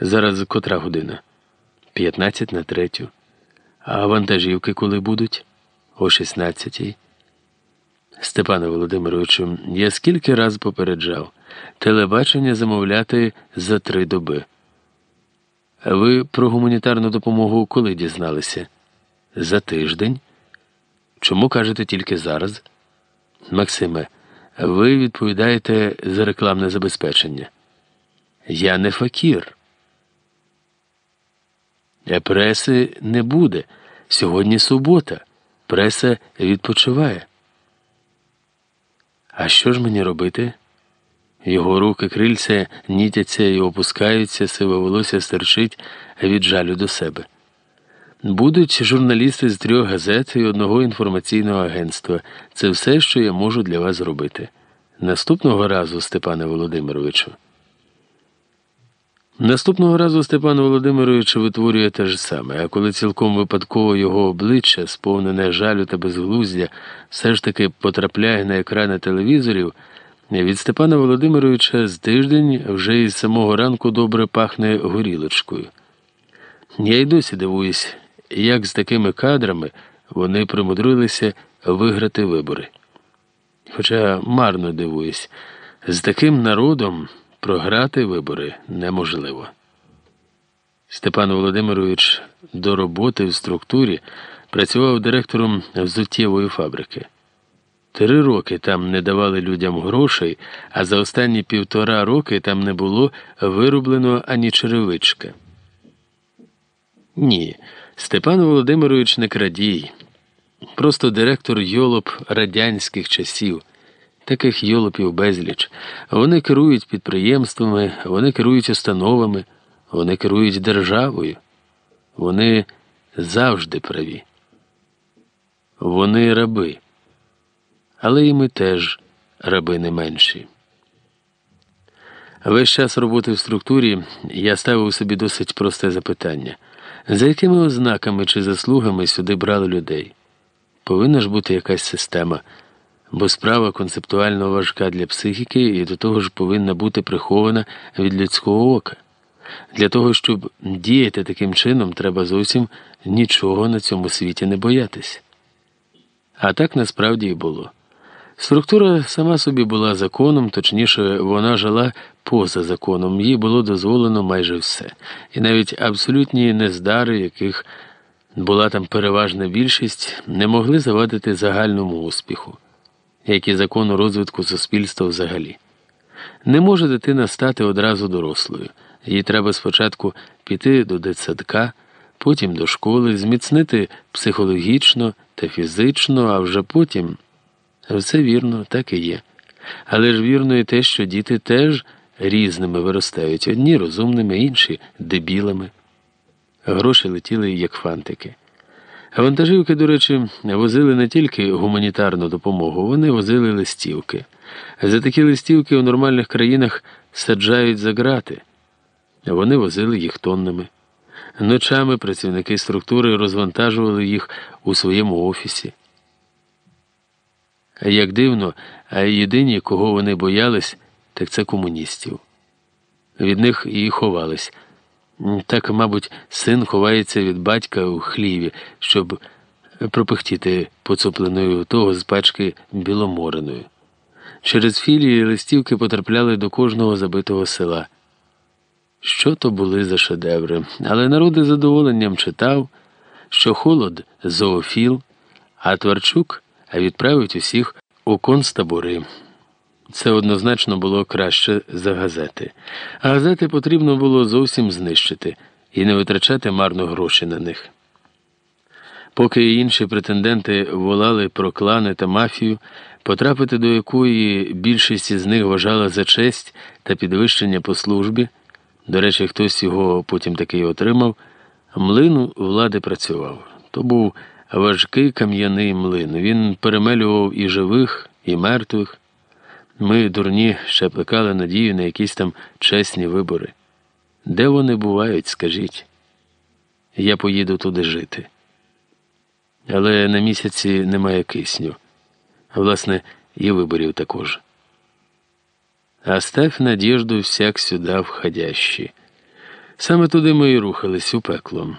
Зараз котра година? 15 на третю. А вантажівки коли будуть? О 16 Степане Володимировичу, я скільки раз попереджав телебачення замовляти за три доби. Ви про гуманітарну допомогу коли дізналися? За тиждень? Чому кажете тільки зараз? Максиме, ви відповідаєте за рекламне забезпечення. Я не факір. Преси не буде. Сьогодні субота. Преса відпочиває. А що ж мені робити? Його руки крильця нітяться і опускаються, сиве волосся стерчить від жалю до себе. Будуть журналісти з трьох газет і одного інформаційного агентства. Це все, що я можу для вас зробити. Наступного разу, Степане Володимировичу. Наступного разу Степан Володимирович витворює те ж саме, а коли цілком випадково його обличчя, сповнене жалю та безглуздя, все ж таки потрапляє на екрани телевізорів, від Степана Володимировича з тиждень вже із самого ранку добре пахне горілочкою. Я й досі дивуюсь, як з такими кадрами вони примудрилися виграти вибори. Хоча марно дивуюсь, з таким народом. Програти вибори неможливо. Степан Володимирович до роботи в структурі працював директором взуттєвої фабрики. Три роки там не давали людям грошей, а за останні півтора роки там не було вироблено ані черевичка. Ні, Степан Володимирович не крадій, просто директор йолоп радянських часів. Таких йолопів безліч. Вони керують підприємствами, вони керують установами, вони керують державою. Вони завжди праві. Вони раби. Але і ми теж раби не менші. Весь час роботи в структурі я ставив собі досить просте запитання: за якими ознаками чи заслугами сюди брали людей? Повинна ж бути якась система бо справа концептуально важка для психіки і до того ж повинна бути прихована від людського ока. Для того, щоб діяти таким чином, треба зовсім нічого на цьому світі не боятися. А так насправді і було. Структура сама собі була законом, точніше, вона жила поза законом, їй було дозволено майже все, і навіть абсолютні нездари, яких була там переважна більшість, не могли завадити загальному успіху як і закону розвитку суспільства взагалі. Не може дитина стати одразу дорослою. Їй треба спочатку піти до дитсадка, потім до школи, зміцнити психологічно та фізично, а вже потім все вірно, так і є. Але ж вірно і те, що діти теж різними виростають, одні розумними, інші дебілами. Гроші летіли як фантики. Вантажівки, до речі, возили не тільки гуманітарну допомогу, вони возили листівки. За такі листівки у нормальних країнах саджають за грати. Вони возили їх тоннами. Ночами працівники структури розвантажували їх у своєму офісі. Як дивно, а єдині, кого вони боялись, так це комуністів. Від них і ховались. Так, мабуть, син ховається від батька у хліві, щоб пропихтіти поцупленою того з пачки біломореною. Через філії листівки потрапляли до кожного забитого села. Що то були за шедеври, але народ із задоволенням читав, що холод зоофіл, а Тварчук відправить усіх у концтабори. Це однозначно було краще за газети, а газети потрібно було зовсім знищити і не витрачати марно гроші на них. Поки інші претенденти волали про клани та мафію, потрапити до якої більшість із них вважала за честь та підвищення по службі, до речі, хтось його потім таки отримав, млин влади працював. То був важкий кам'яний млин. Він перемелював і живих, і мертвих. Ми, дурні, ще плекали надію на якісь там чесні вибори. Де вони бувають, скажіть? Я поїду туди жити. Але на місяці немає кисню, власне, і виборів також. Оставь надежду всяк сюда входящий. Саме туди ми і рухались у пекло.